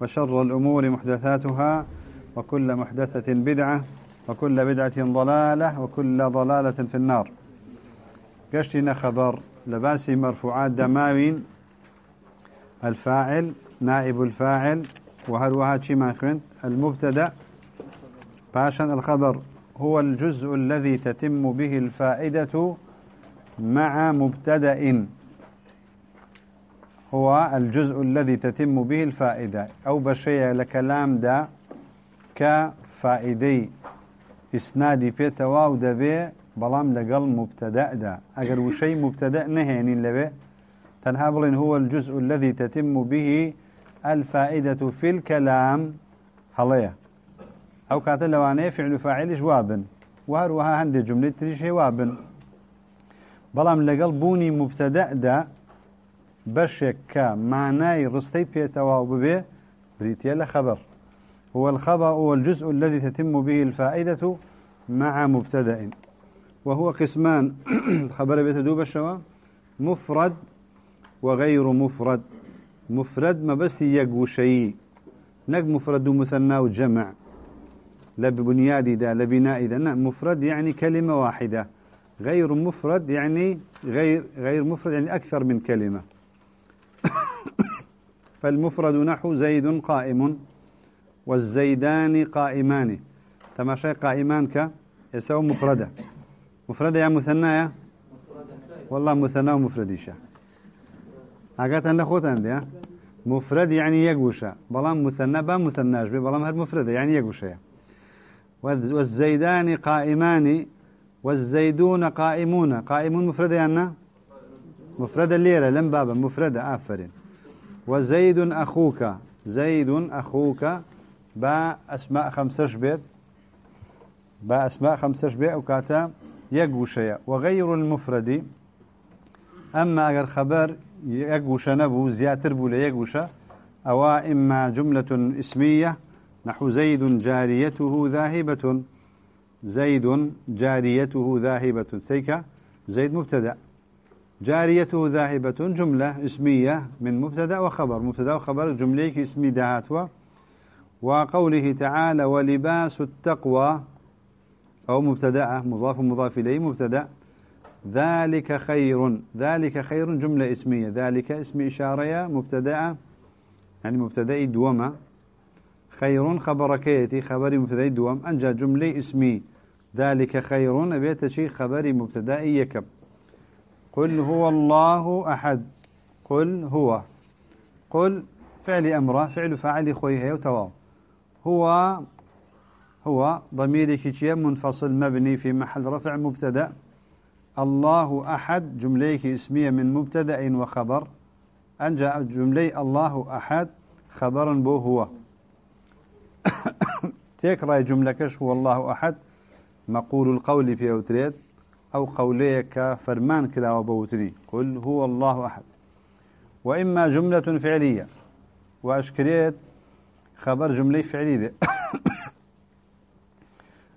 وشر الأمور محدثاتها وكل محدثة بدعة وكل بدعة ضلالة وكل ضلالة في النار. قشتنا خبر لباسي مرفوعات دماوين الفاعل نائب الفاعل وهروها ما خنت المبتدأ. باشا الخبر هو الجزء الذي تتم به الفائدة مع مبتدأ. هو الجزء الذي تتم به الفائدة. أو بشيء لكلام دا كفائدي. إسنادي بيتوا ودبي بلام لقل مبتدأ دا. أقل وشي مبتدأ نهيني لبي تنهابلين هو الجزء الذي تتم به الفائدة في الكلام. هليا. أو كاتل لواني فعل فاعل جوابا وهروها هندي جملة تريش جوابا بلام لقل بوني مبتدأ دا. بشك كمعناي رستي بيتوا وببي بريتيا لخبر هو الخبر هو الجزء الذي تتم به الفائدة مع مبتدأ. وهو قسمان. خبر بيتدوب الشوا مفرد وغير مفرد. مفرد ما بس يقو شيء نق مفرد ومثنى وجمع. لا ببنياد ذا لا بناء ذا نعم مفرد يعني كلمة واحدة. غير مفرد يعني غير غير مفرد يعني أكثر من كلمة. فالمفرد نحو زيد قائم والزيدان قائمان. تماشي قائمان ك يسوي مفردة. مفردة يا مثنى يا؟ والله مثنى ومفرديشة حاجات أنا خوت عندي مفرد يعني يقوشة بلام مثنى با مثناش بلام هاد مفردة يعني يقوشة والزيدان قائمان والزيدون قائمون. قائمون مفردة يعني مفردة الليرة لم بابا مفردة آفرين. وزيد أخوك. زيد أخوك. با أسماء خمسة بيت با أسماء خمسة بيت وكاتا يقوشيا. وغير المفرد. أما أجر خبر يقوش نبو زياتر بولا يقوش أو إما جملة اسمية. نحو زيد جاريته ذاهبة. زيد جاريته ذاهبة. سيكا. زيد مبتدأ. جاريته ذاهبة جملة اسمية من مبتدأ وخبر. مبتدأ وخبر جملة اسمي دهاتوا. وقوله تعالى ولباس التقوى أو مبتدأ مضاف مضاف إليه مبتدأ. ذلك خير ذلك خير جملة اسمية. ذلك اسم إشارة مبتدأ. يعني مبتدأ دوما. خير خبر كيتي خبر مبتدأ دوم. أنجا جملة اسمي. ذلك خير أبيت شيء خبر مبتدأ يكب. قل هو الله أحد. قل هو. قل فعل أمره فعل فاعل خويه وتواو. هو هو ضمير كي منفصل مبني في محل رفع مبتدأ. الله أحد جملة اسمية من مبتدأ وخبر أن جاء جملة الله أحد خبرا بو هو. تكرى جملة كش هو الله أحد مقول القول في أوتريد أو قوليك فرمان كلا وبوتري قل هو الله أحد. وإما جملة فعلية. وأشكريت خبر جملة فعلية.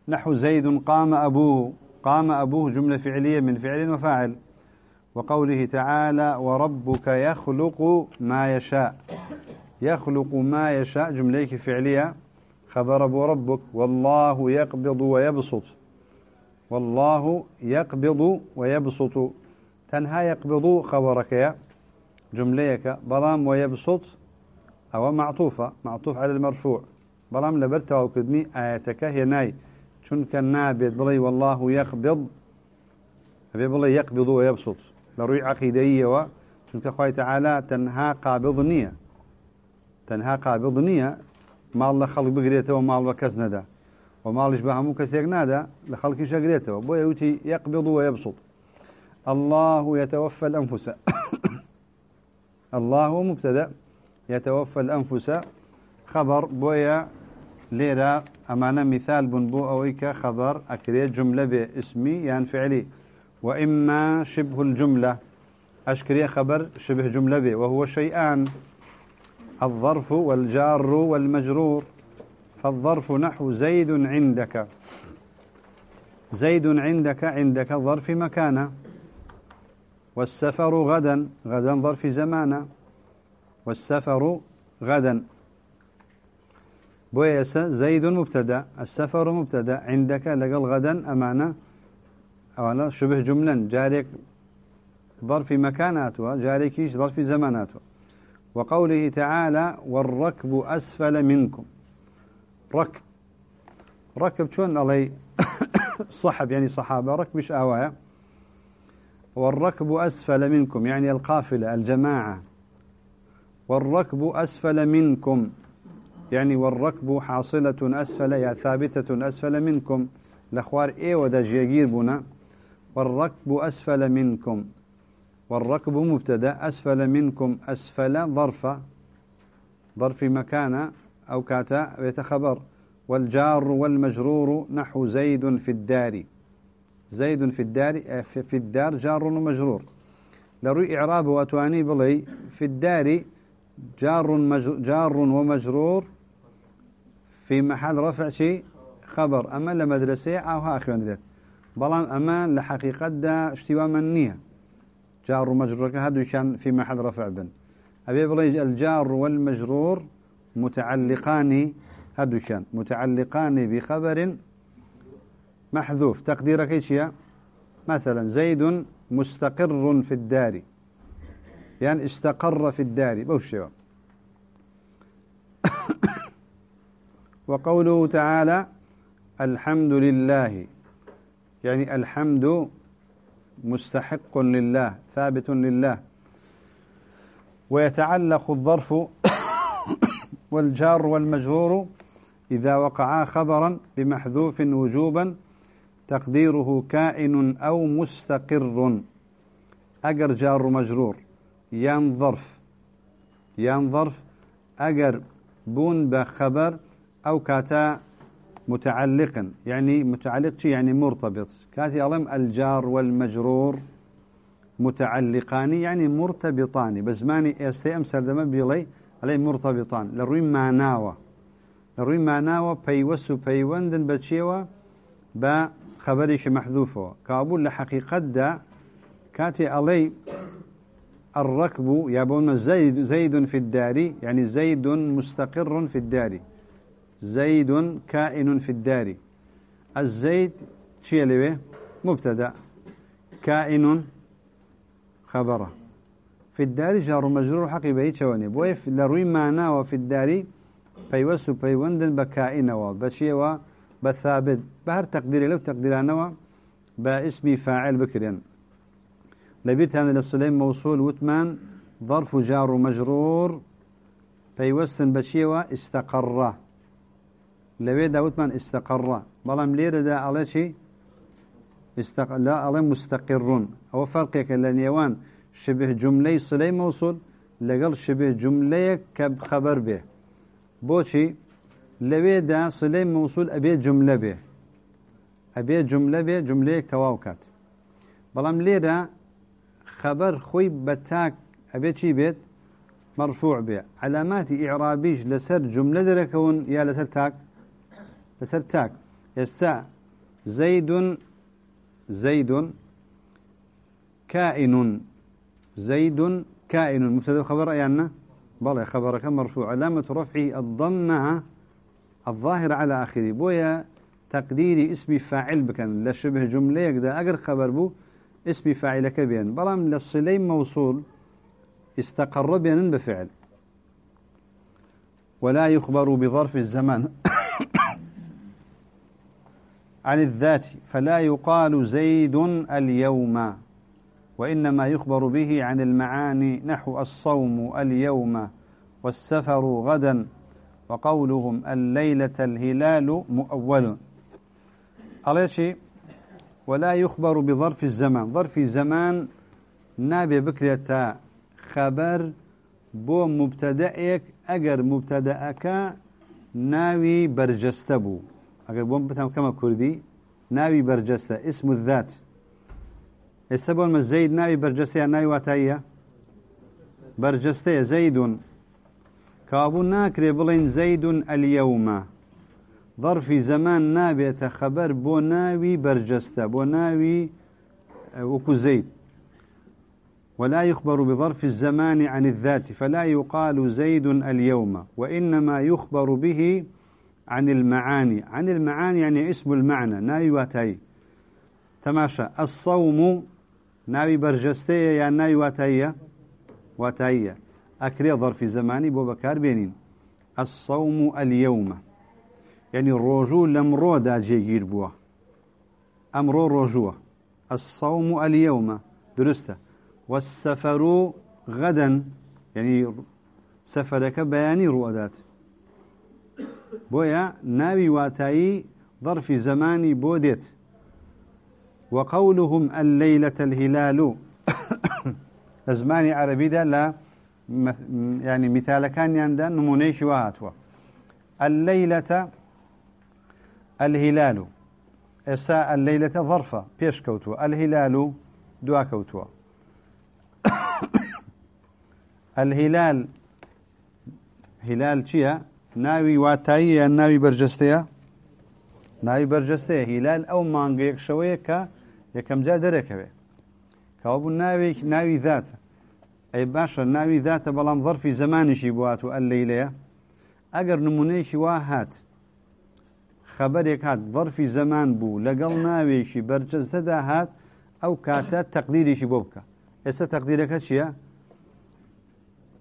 نحو زيد قام أبوه. قام أبوه جملة فعلية من فعل وفاعل. وقوله تعالى وربك يخلق ما يشاء. يخلق ما يشاء جملة فعلية. خبر أبو ربك والله يقبض ويبسط. والله يقبض ويبسط. تنها يقبض خبرك يا جمليك. بلام ويبسط أو معطوفة معطوف على المرفوع. بلام لبرت وكدني آياتك هي ناي. شنك النابد بلي والله يقبض. أبي بلي يقبض ويبسط. لروي عقيدية و شنك خوي تعالى تنها قابضنية تنها قابضنية ما الله خلق بقريته وما الله ومالش بهمو كسيك نادا لخلق شقريته. بو يوتي يقبض ويبسط. الله يتوفى الأنفس. الله مبتدأ يتوفى الأنفس. خبر بويا ليرة أمانة مثال بنبو أويك خبر. أكريت جملة باسمي يعني فعلي. وإما شبه الجملة. أشكري خبر شبه جملة به وهو شيئان. الظرف والجار والمجرور. فالظرف نحو زيد عندك. زيد عندك عندك ظرف مكانه والسفر غدا غدا ظرف زمانه والسفر غدا. بويس زيد مبتدا السفر مبتدا. عندك لقل غدا أمانة أو شبه جملا. جارك ظرف مكاناتها جاركيش ظرف زماناتها وقوله تعالى والركب أسفل منكم. ركب. ركب شون علي صحب يعني صحابة ركبش آوايا؟ والركب أسفل منكم يعني القافلة الجماعة. والركب أسفل منكم يعني والركب حاصلة أسفل يا ثابتة أسفل منكم. لأخوار إيه ودا جيجير بنا والركب أسفل منكم. والركب مبتدأ أسفل منكم أسفل ظرف ظرف مكان أو كاتا يتخبر والجار والمجرور نحو زيد في الدار. زيد في الدار في الدار جار ومجرور. لروي إعراب وأتواني بلي في الدار جار, جار ومجرور. في محل رفع شيء خبر. أما لمدرسة أو هاخي بلان أما لحقيقة دا اشتوا منية جار ومجرور هذا كان في محل رفع بن. أبي بلي الجار والمجرور متعلقان هذا كان متعلقان بخبر محذوف. تقديرك إيش يا مثلا زيد مستقر في الدار. يعني استقر في الدار. بوشيوا وقوله تعالى الحمد لله. يعني الحمد مستحق لله ثابت لله. ويتعلق الظرف والجار والمجرور إذا وقعا خبرا بمحذوف وجوبا تقديره كائن أو مستقر. أجر جار مجرور يان ظرف. يان ظرف أجر بون بخبر أو كاتا متعلقا. يعني متعلق يعني مرتبط. كاتي ألم الجار والمجرور متعلقان يعني مرتبطان بزماني استيام سردما بيلي علي مرتبطان. لروي معناوة. لروي معناوة بيوس بيوندن بتشيوة با خبرش محذوفه. كابول لحقيقة دا كاتي علي الركب يابون زيد زيد في الدار يعني زيد مستقر في الدار زيد كائن في الدار الزيد شيء مبتدا. كائن خبره. في الدار جار مجرور حقي بهي شواني بويف لروي معنا وفي الدار بيوسو بيوندن بكائن وبشيء بثابت. بهر تقديري لو تقديرانوا باسم فاعل بكرين. لبيت هذا للصليم موصول وثمان. ظرف جار مجرور بيوستن بشيء استقر. لوي داوتمان استقر. بلام ليرة دا على شيء استق... لا على مستقرون. أو فرقك لنيوان شبه جملة صلي موصول لقل شبه جملة كبخبر به بوشي لوي دا صلي موصول أبي جملة به أبي جملة به جملة تواوكات بلام ليرة خبر خوي بتاك أبي شي بيت مرفوع به علامات إعرابيش لسر جملة دركون يا لسر تاك لسر تاك يستا زيد زيد كائن زيد كائن. مبتدا خبر أيانا بلى خبرك مرفوع. علامة رفعه الضمة الظاهرة على آخره. بويا تقديري اسمي فاعل بكن. لشبه جملة يقدر. أقر خبر بو اسمي فاعلك بين. بلام للصليم موصول. استقر بين بفعل. ولا يخبر بظرف الزمان عن الذات. فلا يقال زيد اليوم. وإنما يخبر به عن المعاني نحو الصوم اليوم والسفر غدا وقولهم الليلة الهلال مؤول. على ولا يخبر بظرف الزمان. ظرف زمان نابي بكرة خبر بو مبتدئك ئەگەر مبتەدەەکە ناوی بەرجەستە بوو ئەگەر بۆم بتەم کەمە کوردی ناوی بەرجەستە ئسم الذات. ئێستا زەید ناوی بەرجەستەیە ناوی واتاییە بەرجەستەیە زەیدون کابوو ناکرێ بڵین زەیدون ئەلیەومە ظرفی زەمان نابێتە خەبەر بۆ ناوی بەرجەستە بۆ ناوی وەکو زەید ولا يخبر بظرف الزمان عن الذات فلا يقال زيد اليوم وإنما يخبر به عن المعاني. عن المعاني يعني اسم المعنى ناوي واتاي تماشى. الصوم ناوي برجستية يعني ناوي واتاية واتاية أكري ظرف زماني بو بكار بينين الصوم اليوم. يعني الرجو لمرو دا جيجير بوا أمرو رجوة الصوم اليوم. درسته والسفر غدا. يعني سفرك بياني رؤدات بويا ناوي واتاي ظرف زماني بوديت وقولهم الليلة الهلال. زماني عربي ده لا يعني مثال كان يندا نمونيش وهاتوا الليلة الهلال. إساء الليلة ظرفة بيش كوتوا. الهلال دوا كوتوا. الهلال هلال چییە ناوی واتایی ناوی بەرجستەیە ناوی بەرجستەیە هیلال ئەو مانگەیەک شەوەیە کە یەکەم جا دەرەکەوێ. کەوا بوو ناوێک ناوی ذاتە. ئەی باشە ناوی ذاتە بەڵام ظرفی زمانیشی بوات و ئەلەیلەیە ئەگەر نمونەیەکی وا هات خەبەرێک هات ظرفی زەمان بوو لەگەڵ ناوێکی بەرجەستەدا هات ئەو کاتە تەقدیریشی بۆ بکە. ئێستا تەقدیرەکە چییە؟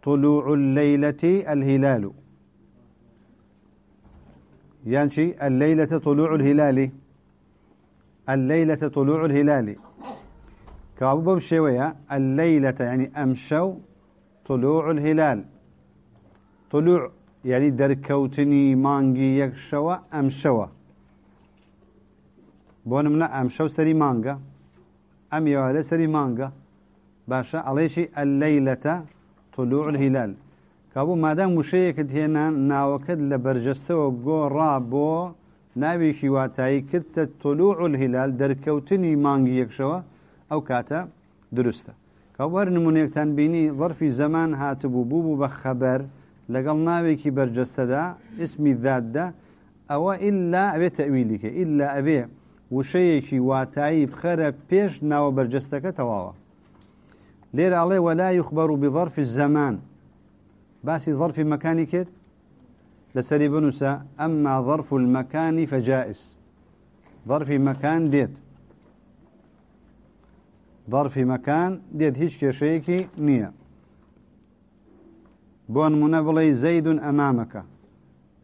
طلوع الليلة الهلال. يعني الليلة طلوع الهلال. الليلة طلوع الهلال. كابو بشوية الليلة يعني أمشوا طلوع الهلال. طلوع يعني دركوتني مانجي يكشوا أمشوا. بونمنا أمشوا سري مانجا. أم يوالا سري مانجا. باشا عليشي الليلة طلوع الهلال. كابو مادام هێنا ناوەکەت لە بەرجەستەوە گۆڕا بۆ ناوێکی واتایی کردتە طلوع الهلال دەرکەوتنی مانگی یەکشەوە ئەو کاتە دروستە. کاوەر نمونونێکتان بینی ظرفی زەمان هاتبوو بوو بوو بە خەبەر لەگەڵ ناوێکی بەرجەستەدا اسمی ذاتدا ئەوە ئللا ئەوێت تەویلیکە ئللا ئەبێ وشەیەکی واتایی بخەرە پێش ناوە بەرجەستەکە تەواوە. لير عليه ولا يخبر بظرف الزمان باسي ظرف مكاني كده لسري بنسا أما ظرف المكان فجائز. ظرف مكان ديت. ظرف مكان ديت هيش كشيكي نية. بون منبلي زيد أمامك.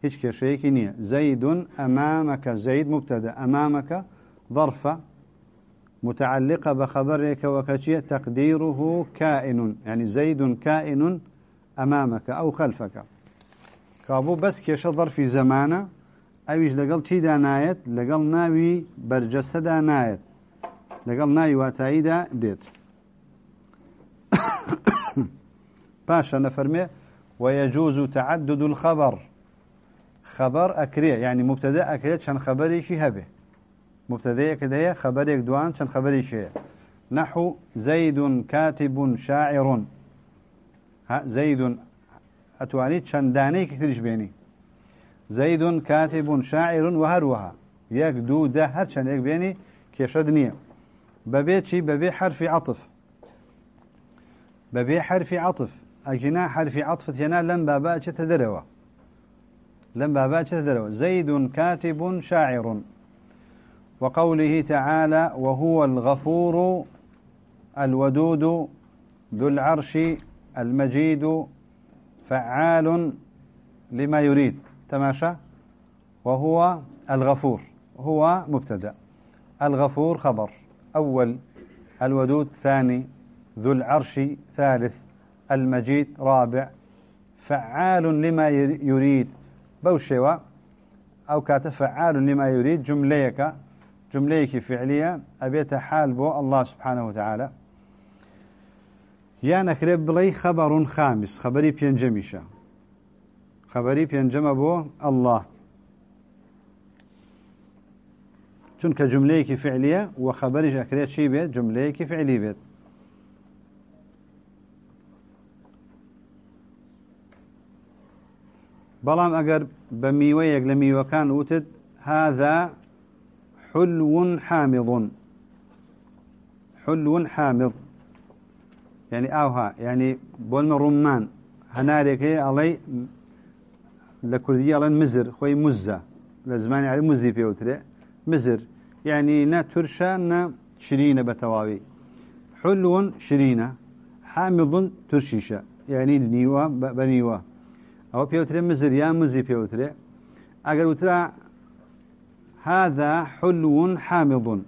هيش كشيكي نية. زيد أمامك. زيد مبتدأ. أمامك ظرفة متعلقة بخبرك وكشيء تقديره كائن. يعني زيد كائن أمامك أو خلفك. كابو بس كيش ظرف زمانه أويش لقل تي دا نايت لقل ناوي برجسة دا نايت لقل ناوي واتايدا ديت باشا نفرمي ويجوز تعدد الخبر. خبر أكريه يعني مبتدأ أكريه شان خبري شي هبه مبتدأ كده خبرك دوان شن خبري شيء نحو زيد كاتب شاعر. زيد أتوانيت شن داني كتيرش بيني زيد كاتب شاعر وهروها. يك دو ده هر شن يك بيني كيشدنية ببيت شي ببي حرف عطف. ببي حرف عطف. أجنا حرف عطف ينا لم بابا تدروا. لم بابا تدروا. زيد كاتب شاعر. وقوله تعالى وهو الغفور الودود ذو العرش المجيد فعال لما يريد. تماشى. وهو الغفور. هو مبتدأ. الغفور خبر. أول الودود ثاني ذو العرش ثالث المجيد رابع فعال لما يريد. بوشوا أو كاتب فعال لما يريد. جمليك. جمليك فعلية. أبيت حال بو الله سبحانه وتعالى. يا نكرب بلي خبر خامس خبري بينجميشا خبري بينجم بو الله. چونك جمليك فعلية وخبرش أكريت شي بيت جمليك فعلي بيت بلام أجر بميويك لميوكان وتد هذا حلو حامض حلو حامض. ینی ئاوها ینی بۆنمە ڕوممان. هەنارێک هەیە ئەڵێ لە کوردی ئەڵەن مزر خۆی مزە لە زمانی علی موزی پێوترێ مزر. ینی نە تورشە نە شرینە بە تەواوی. حلون شرینە حامضون تورشیشە. ینی نیوە بەنیوە ئەوە پێوترێ مزر یان مزی پێوترێ. ئەگەر وترا هذا حلون حامضون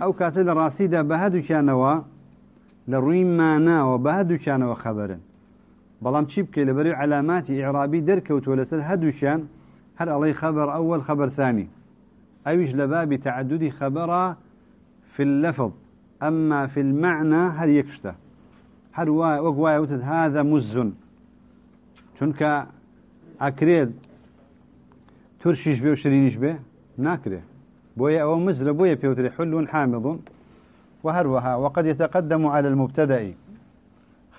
ئەو کاتە لە ڕاستیدا بە هەردووکیانەوە لروي مانا وبهدو كانوا خبرا بلام چی بکە لەبەر علاماتی عێرابی دەرکەوتوە لەسەر هەردووشیان هەر ئەڵەی خبر أول خبر ثاني أيش لباب تعدد خبر في اللفظ. أما في المعنى هل يكشته هل وقوايا وتد هذا مز چونك أكريد ترشيش به وشرينيش به ناكره بويا أو مزر بويا بيوتري حل حامض وهروها وقد يتقدم على المبتدأ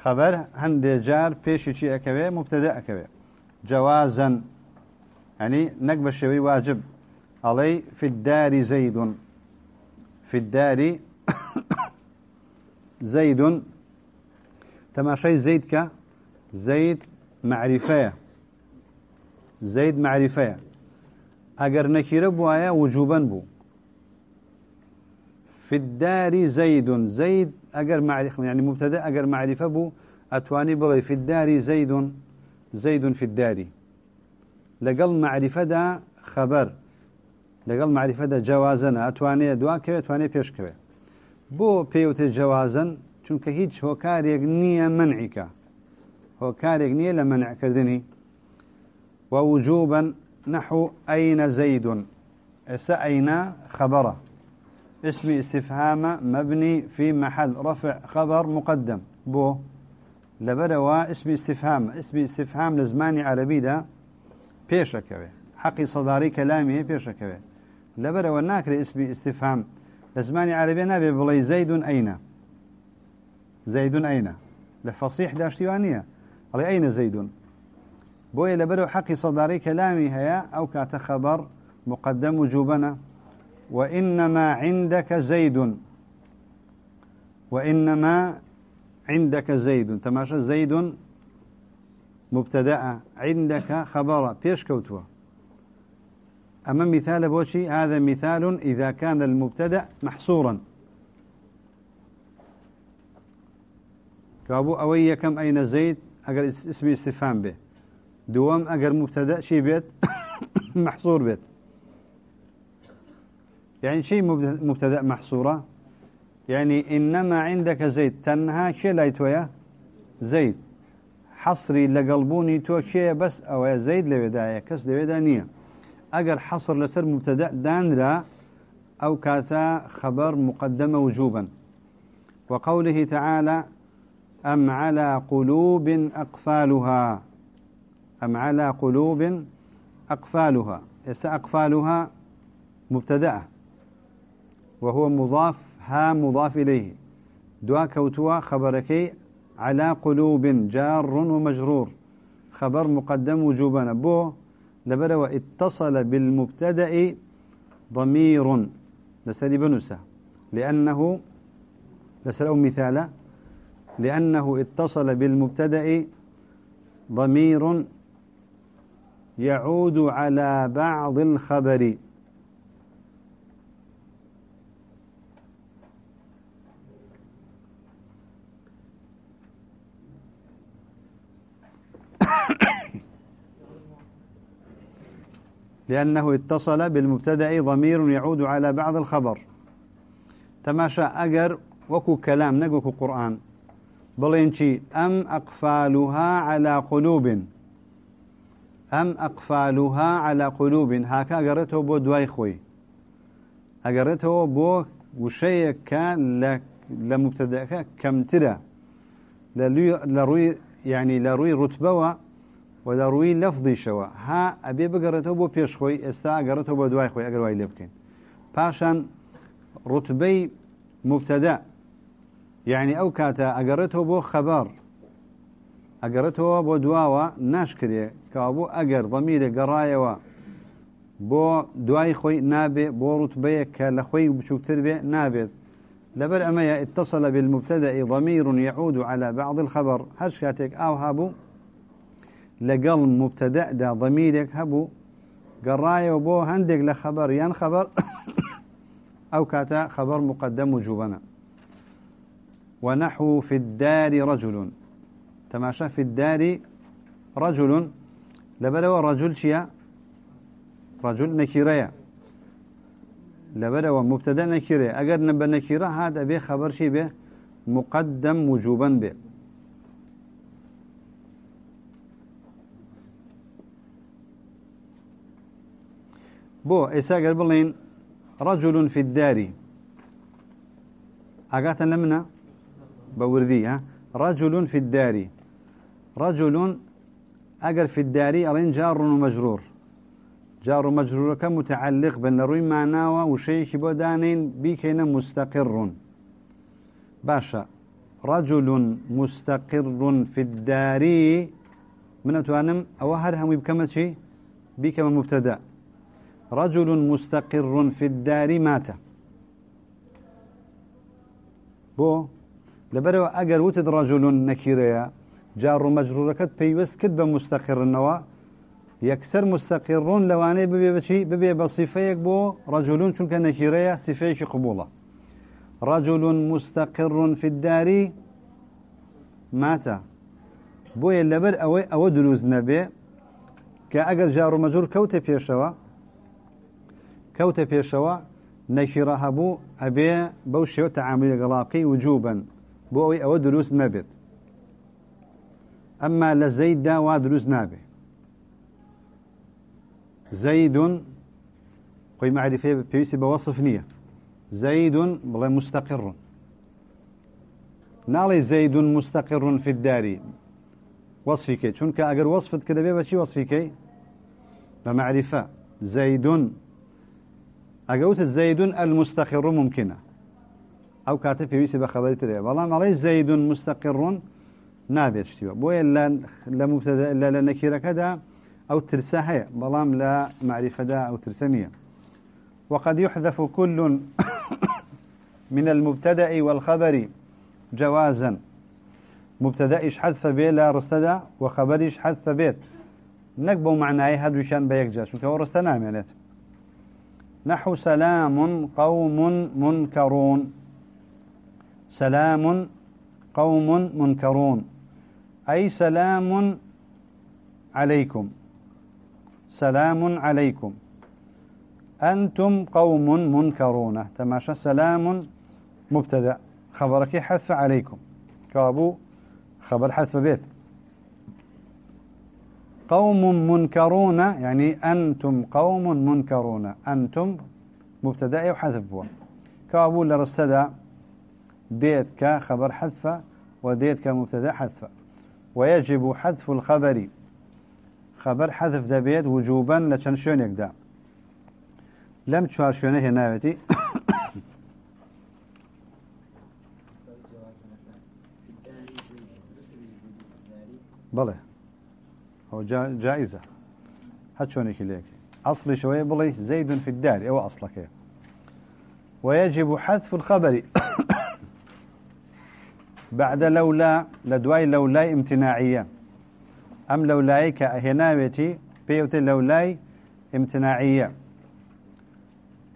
خبر هند جار بيش شيء أكوي مبتدأ أكوي جوازا يعني نقب الشوي واجب. علي في الدار زيد في الدار زيد تماشي زيد ك زيد معرفة زيد معرفة أجر نكير بوايا وجوبا بو في الدار زيد. زيد أجر معرفة يعني مبتدأ أجر معرفة بو أتواني بغي في الدار زيد زيد في الدار. لقل معرفة دا خبر لقل معرفة دا جوازنا أتواني دواك أتواني بيش كوي. بو بيوت جوازا چونك هيج هو كاريك نية منعك هو كاريك نية لمنع كردني ووجوبا نحو أين زيد؟ أين خبره؟ اسم استفهام مبني في محل رفع خبر مقدم. بو لبروا اسم استفهام. اسم استفهام لزماني عربي ده بيشكوي حقي صداري كلامي بيشكوي لبروا ناكر اسم استفهام. لزماني عربي نبي بلي زيد أين زيد أين لفصيح داشتيوانية علي أين زيد بوي لبروا حقي صداري كلامي هيا أو كات خبر مقدم وجوبنا وإنما عندك زيد. وإنما عندك زيد. تماشى زيد مبتدأ. عندك خبر. بيش كوتوا. أما مثال بوشي هذا مثال إذا كان المبتدأ محصورا. كابو أوي كم أين زيد؟ أجر اسمي استفهام به. دوام أجر مبتدأ شي بيت. محصور بيت. يعني شيء مبتدأ محصورة. يعني إنما عندك زيد تنها شيء لا يتويا؟ زيد حصري لقلبوني تو شيء بس أو زيد لبداية كس لبداية نية. أجر حصر لسر مبتدأ دانرا أو كاتا خبر مقدمة وجوبا. وقوله تعالى أم على قلوب أقفالها؟ أم على قلوب أقفالها. يس أقفالها؟ مبتدأ وهو مضاف ها مضاف إليه. دعا كوتوا خبركي على قلوب جار ومجرور. خبر مقدم وجوبا بو لبر واتصل بالمبتدأ ضمير. لسالي بنسة لأنه لسأل مثالا لأنه اتصل بالمبتدأ ضمير يعود على بعض الخبر. لأنه اتصل بالمبتدأ ضمير يعود على بعض الخبر. تماشى أجر وكو كلام نقوكو قرآن. بلينشي أم أقفالها على قلوب؟ أم أقفالها على قلوب؟ هكا قرته بو دواي خوي. أقرته بو وشيء كان لمبتدأ كم ترى. لروي يعني لروي رتبة ودروي لفظي شوا ها أبي بقرته بو بيش خوي استا قرته بو دواي خوي أقر واي لبكين باشان رتبي مبتدا. يعني أو كاتا أقرته بو خبر. أقرته بو دواوا ناشكري كابو أقر ضمير قرايوا بو دواي خوي نابي بو رتبي كالخوي بشوكتر بي نابي لبر أما اتصل بالمبتدأ ضمير يعود على بعض الخبر. هش كاتك أو هابو لقل مبتدأ دا ضميرك هبو قراية وبو هندق لخبر ين خبر أو كاتا خبر مقدم وجوبنا. ونحو في الدار رجل. تماشى في الدار رجل. لبلو رجل شيا؟ رجل نكيريا. لبلو مبتدا نكيريا. أجر نبى نكيرة هذا به خبر شي به مقدم وجوبا به بو إسا قال رجل في الدار. أقاتا لمنا بوردي ها؟ رجل في الدار. رجل أقر في الدار أرين جار ومجرور جار ومجرور كمتعلق بين روي معناوة وشيء كبودانين بيكينا مستقر باشا رجل مستقر في الدار. من أتوانم أو هرهم بكم شيء بكم مبتدأ. رجل مستقر في الدار مات. بو لبرو أجر وتد رجل نكيريا جار مجرور كت بيوس كد بمستقر النوا يكسر مستقر لواني ببي بشي ببي بصفيك بو رجل شنك نكيريا صفيك قبوله رجل مستقر في الدار مات. بو يلبر أو أو دروز نبي كأجر جار مجرور كوت بيشوا كوت بيشوا نشره بو أبي بوشيو تعامل غلاقي وجوبا. بو أو دروس نبت أما لزيد دا ودروس نابه. زيد قوي معرفة بيسي بوصف نية. زيد بلا مستقر. نالي زيد مستقر في الدار وصفك چونك أجر وصفت كده بيبا شي وصفك بمعرفة. زيد المستقر ممكنة. أو كاتب في بيسي بخبر تري والله عليه زيد مستقر نابير اشتباه بويا لا لمبتدا لا لنكير كذا أو ترساها بلام لا معرفة دا أو ترسمية وقد يحذف كل من المبتدأ والخبر جوازا. مبتدأ حذف به لا رستدأ وخبر حذف بيت. نقبوا معناه هذا وشان بيك جاش. وكو رستنا معناته نحو سلام قوم منكرون. سلام قوم منكرون. أي سلام عليكم. سلام عليكم. أنتم قوم منكرون. تماشى. سلام مبتدأ. خبرك حذف عليكم. كابو خبر حذف بيت. قوم منكرون يعني أنتم قوم منكرون. أنتم مبتدأ وحذف كأبو لرستدى ديت كخبر حذف وديت كمبتدأ حذف ويجب حذف الخبر. خبر حذف دبيت وجوبا لچن شونك دا لم تشوار شونه هناوتي بله. هو جائزة. هات شونك ليك أصلي شوية بلي؟ زيد في الدار. أو أصلك ويجب حذف الخبر. بعد لولا لدواي لولاي امتناعية. أم لولاي كهناوتي بيوت لولاي امتناعية.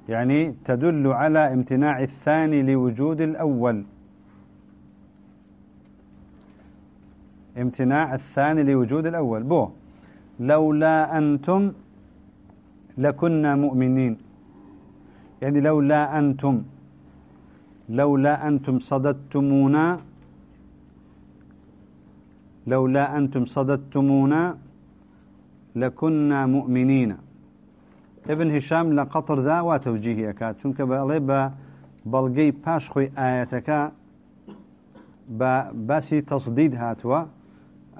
يعني تدل على امتناع الثاني لوجود الأول. امتناع الثاني لوجود الأول. بو لولا أنتم لكنا مؤمنين. يعني لولا أنتم لولا أنتم صددتمونا لولا أنتم صددتمونا لكنا مؤمنين. ابن هشام لقطر ذا وتوجيهي أكاد چونك بألي بلغي باش خوي آياتك باسي تصديد هاتوا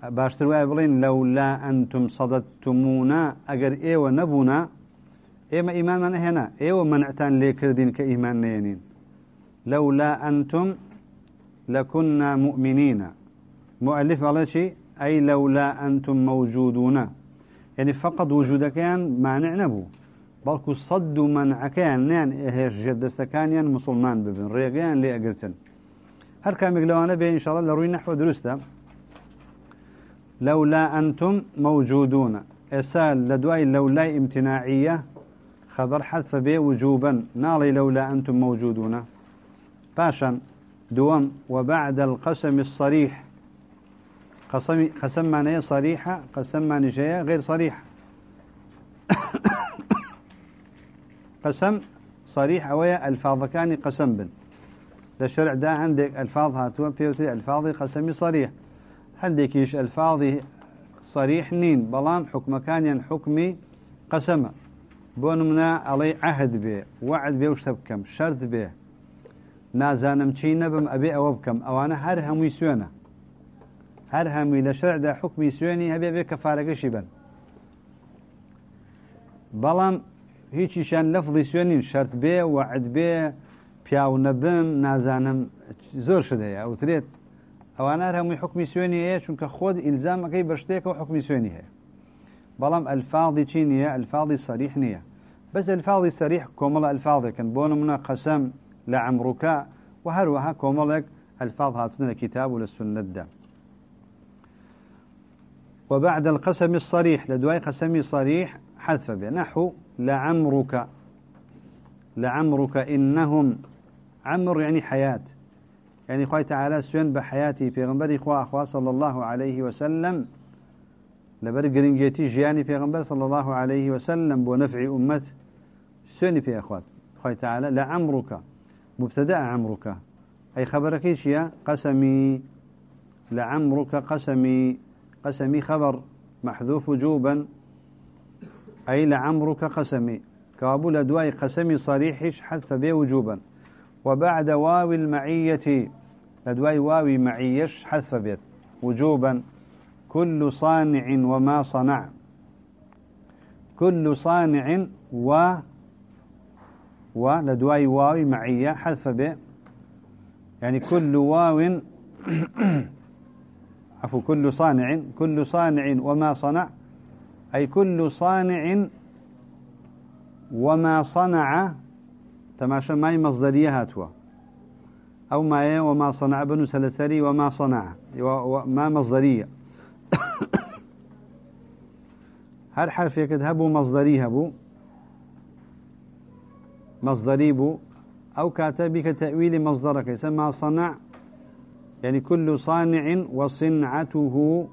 باشتر وای بڵین لولا أنتم صددتمونا ئەگەر ئێوە نەبوونا ئێمە ئیمانمان هێنا ئێوە منعتان لێکردین کە ئیمان نێنین لولا أنتم لكنا مؤمنين مؤلف على شيء أي لولا أنتم موجودون. يعني فقط وجودك كان مانع نبو. بلكو صد منع كان نان إيش جدستكان ين مسلمان ببن ريقيان لي أقرتن هر بين إن شاء الله لروي نحو درسته. لولا أنتم موجودون. إسال لدواي لولا امتناعية. خبر حذف به وجوبا. نالي لولا أنتم موجودون. باشا دوم وبعد القسم الصريح. قسم قسم معناه صريحة قسم معناه شيء غير صريح. قسم صريح أو ألفاظ كان قسم بن. للشرع ده عندك ألفاظ هاتوا بيوتي ألفاظ قسمي صريح. هەندێکیش ئەلفاڵی سەریح نین بەڵام حکمەکانیان حکمی قەسەمە. بۆ نمنا ئەڵێ ئەهد بێ وعد بێ شتە بکەم شەرد بێ. نازانم چی نەبم ئەبێ ئەوە بکەم. ئەوانە هەر هەمووی سوێنە. هەر هەمووی لە شەردا حکمی سوێنی هەبێ بێ کە فارەگەشی بن. بەڵام هیچیشان لەفڵی سوێنین شەرت بێ وعد بێ پیاو نەبم نازانم زۆر شدەیە. ئەوترێت ئەوانە هەمووی حکمی سوێنی هەیە چونکە خۆت ئیلزامەکەی بە شتێکەوە حکمی سوێنی هەیە. بەڵام ئەلفاڵی چی نییە؟ ئەلفاڵی سەریح نییە. بەس ئەلفاڵی سەریح کۆمەڵە ئەلفاڵێکن بۆ نمونە قەسەم لعمرك وهروها كوملك الفاظ هاتنا الكتاب والسنة دا. وبعد القسم الصريح لدواي قسمي صريح حذف به نحو لعمرك لعمرك إنهم عمر يعني حياة يعني خوي تعالى سين بحياتي في غنبري إخوة أخوة صلى الله عليه وسلم. لبر جرينجيتي جياني في غنبر صلى الله عليه وسلم بنفع أمة سيني في أخوات. خوي تعالى لعمرك. مبتدا عمرك. أي خبرك إيش يا قسمي لعمرك قسمي قسمي خبر. محذوف وجوبا. أي لعمرك قسمي كابول دواي قسمي صريح حذف به وجوبا. وبعد واو المعية لدواي واوي معيش حذف بيت. وجوبا كل صانع وما صنع. كل صانع و ولدواي واو معية حذف ب يعني كل واو عفوا كل صانع كل صانع وما صنع. أي كل صانع وما صنع. تماشى ماي مصدرية هاتوا. أو ما وما صنع بنو سلسري وما صنع. وما مصدرية. هل حرف يكذهبوا مصدري هبو مصدري بو أو كاتبك تأويل مصدرك يسمى صنع. يعني كل صانع وصنعته.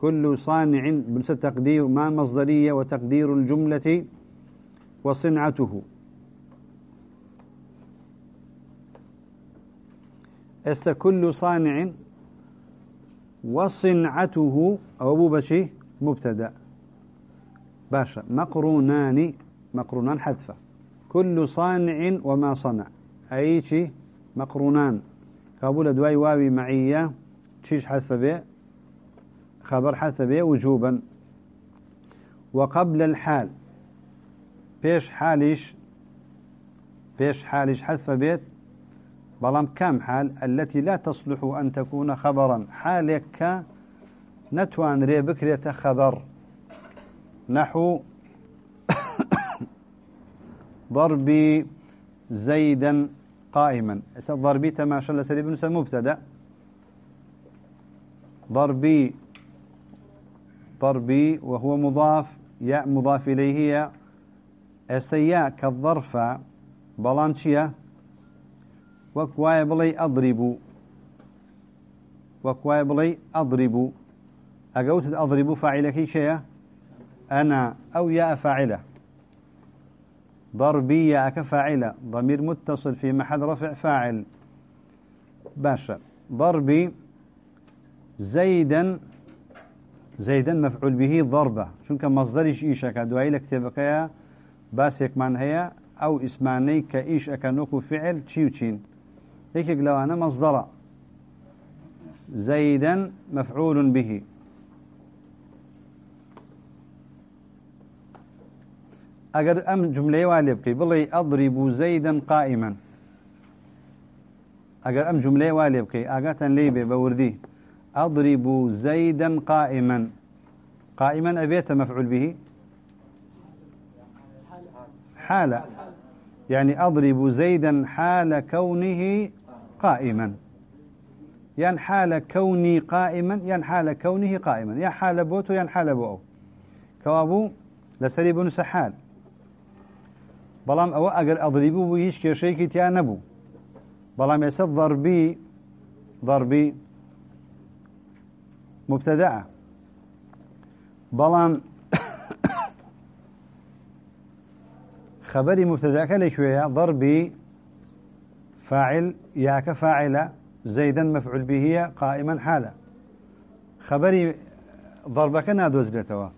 كل صانع بنفس تقدير ما مصدرية وتقدير الجملة وصنعته. است كل صانع؟ وصنعته أو أبو بشي مبتدأ. باشا مقرونان مقرونان حذفة. كل صانع وما صنع. أي شيء مقرونان. قابول دواي واوي معية. تشيش حذف به خبر حذف به وجوبا. وقبل الحال. بيش حاليش؟ بيش حاليش حذف بيت؟ بلام كم حال التي لا تصلح أن تكون خبرا. حالك نتوان ريبك خبر. نحو ضربي زيدا قائما. ضربي تماشى لسري بن مبتدأ. ضربي ضربي وهو مضاف ياء مضاف إليه هي السياء كالظرف بلانشيا وكواي بلي أضرب وكواي بلي أضرب أقوت أضرب فاعلك شيء؟ أنا أو ياء فاعلة. ضربية كفاعلة ضمير متصل في محل رفع فاعل. باشا. ضربي زيدا زيدا مفعول به ضربة. شنك مصدرش إيشك؟ دوائي لكتبك يا باسك من هي أو اسماني كإيش أكنوك فعل تشيو تشين. هيك لو أنا مصدرة زيدا مفعول به. أجر أم جملة والبكي بلي أضرب زيدا قائما. أجر أم جملة والبكي أجاتا ليبي بوردي. أضرب زيدا قائما. قائما أبيت مفعول به؟ حالة يعني أضرب زيدا حال كونه قائما. ين حال كوني قائما ين حال كونه قائما. يا حال بوتو ين حال بو كوابو لسري بن سحال بلام أو أجر أضربه بهيش كشيء كتيا نبو بلام يسد ضربي ضربي مبتدعة. بلام خبري مبتدأ كان شوية ضربي فاعل ياك فاعل زيدا مفعول به قائما حالا. خبري ضربك نادوزلتوا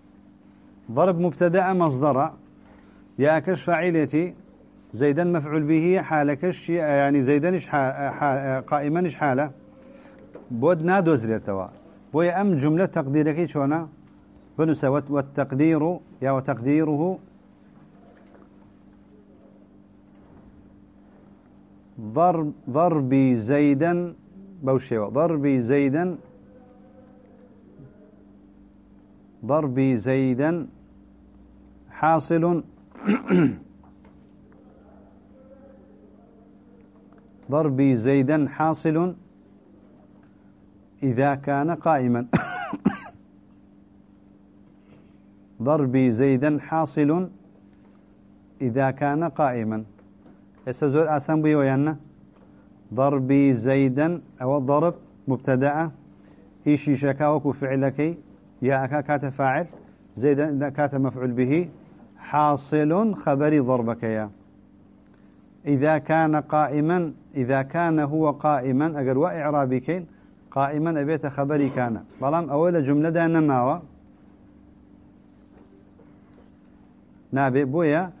ضرب مبتدأ مصدر ياكش فاعلتي زيدا مفعول به حالكش يعني زيدا قائما حاله بود نادوزلتوا بوي أم جملة تقديرك شونا؟ بنسى والتقدير يا وتقديره ضرب ضربي زيدا بوشيوة ضربي زيدا ضربي زيدا حاصل ضربي زيدا حاصل إذا كان قائما. ضربي زيدا حاصل إذا كان قائما. هسه زور آسان بي ويانا. ضربي زيدا أو ضرب مبتدأ. إيشي شكا وكو فعلكي يا أكا كات فاعل. زيدا كات مفعول به. حاصل خبر ضربك يا. إذا كان قائما إذا كان هو قائما أقر وإعرابي كين قائما أبيت خبري كان. بلام أول جملة دانا ماوا نابي بويا.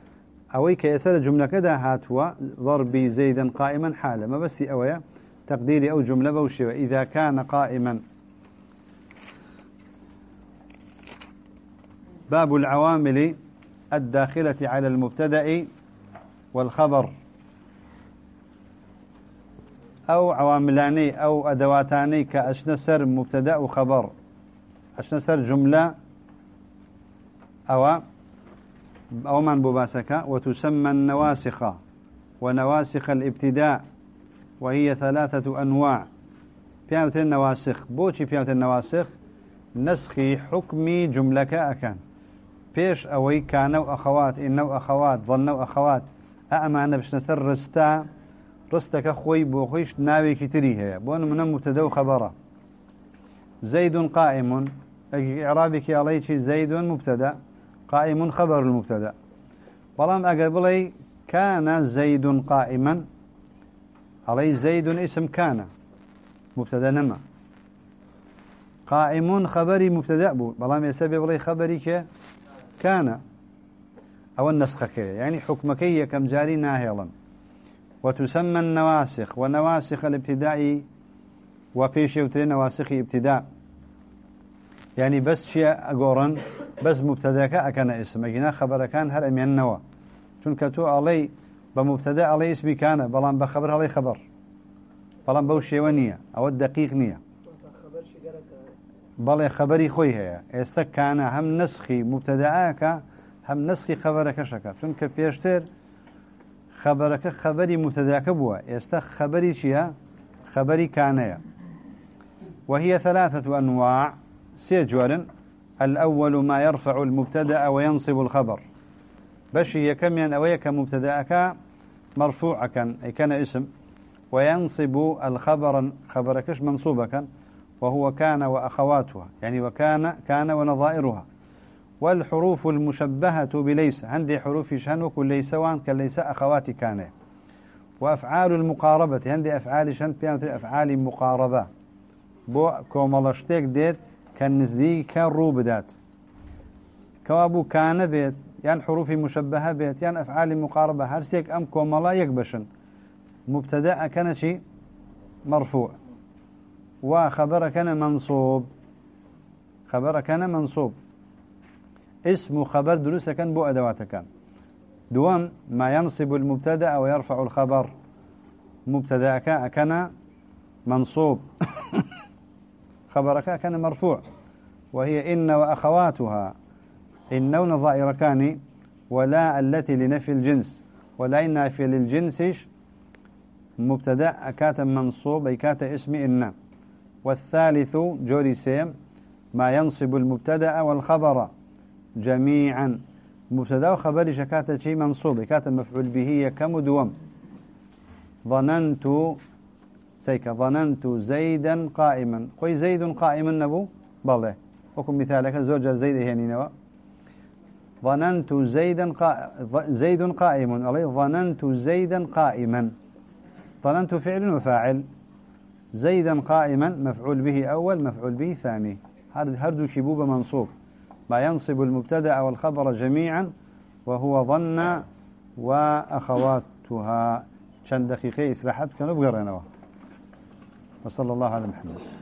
أوي كيسر جملة كذا هاتوا ضربي زيدا قائما حالا. ما بس أويا تقديري أو جملة بوشي إذا كان قائما. باب العوامل الداخلة على المبتدأ والخبر. أو عواملاني أو أدواتاني كأشنسر مبتدأ وخبر. أشنسر جملة أو أو من بباسك وتسمى النواسخ ونواسخ الابتداء وهي ثلاثة أنواع. بيامت النواسخ. بوشي بيامت النواسخ. نسخي حكمي جملة أكان. بيش أوي كانوا أخوات إنو أخوات ظنوا أخوات. أأمان بش نسر رستا. رستك أخوي بوخيش ناوي كتري هي. بون من مبتدأ خبرة. زيد قائم. إعرابك عليك زيد مبتدأ. قائم خبر المبتدأ. بلام أقبلي كان زيد قائما. علي زيد اسم كان. مبتدأ نما. قائم خبري مبتدأ بو بلام يسبب لي خبري كان. أو النسخ كي. يعني حكمك كم جاري ناهلا وتسمى النواسخ. ونواسخ الابتداء وفيش يوتري نواسخ ابتداء. ینی بەس چییە ئەگۆڕن؟ بەس مبتەدەکە ئەکەنە ئسمەگینا خەبەرەکان هەر ئەمێننەوە. چونکە تۆ ئاڵی بە مبتەدە ئەڵی ئسمیکانە بەڵام بە خەبەر هەڵی خەبەر بەڵام بەو شێوە نییە. ئەوە دقیق نییە. بەڵێ خەبەری خۆی هەیە. ئێستا کانە هەم نسخی مبتەدەعاکە هەم نسخی خەبەرەکەشەکە چونکە پێشتر خەبەرەکە خەبەری متەداکە بووە. ئێستا خەبەری چییە؟ خەبەری کانەیە. وهە ثلاثة أنواع. سيجوال الأول ما يرفع المبتدأ وينصب الخبر. بشي كم أويك مبتدأك مرفوع كان أي كان اسم وينصب الخبر خبركش منصوبا وهو كان وأخواتها يعني وكان كان ونظائرها. والحروف المشبهة بليس عندي حروف شان وكل ليس وان كليس أخوات كان. وأفعال المقاربة عندي أفعال شان أفعال مقاربة. بو كومالشتيك ديت كان نزديك كان رو بدات كوابو كان بيت يعني حروف مشبهة بيت يعني أفعال مقاربة. هرسيك أم كوملا يكبشن. مبتدأ كان شيء مرفوع. وخبر كان منصوب. خبر كان منصوب. اسم خبر دروس كان بو أدوات كان. دوام ما ينصب المبتدأ ويرفع الخبر. مبتدأ كان منصوب. خبرك كان مرفوع. وهي إن وأخواتها. إنون ظائركان ولا التي لنفي الجنس. ولا إن نافية للجنس مبتدا كات منصوب أي كات اسم إن. والثالث جوري سيم ما ينصب المبتدا والخبر جميعا. مبتدا وخبر شكات شيء منصوب كات مفعول به كم دوم ظننت سيك ظننت زيدا قائما. قوي زيد قائما نبو؟ بالله وكم مثالك زوج زيد هيني نوا ظننت زيدا قا... زيد قائم. علي ظننت زيدا قائما. ظننت فعل وفاعل. زيدا قائما مفعول به أول مفعول به ثاني. هردو شبوب منصوب. ما ينصب المبتدأ والخبر جميعا وهو ظن وأخواتها. شن دقيقة إسراحات كانوا بقرنا وصلى الله على محمد.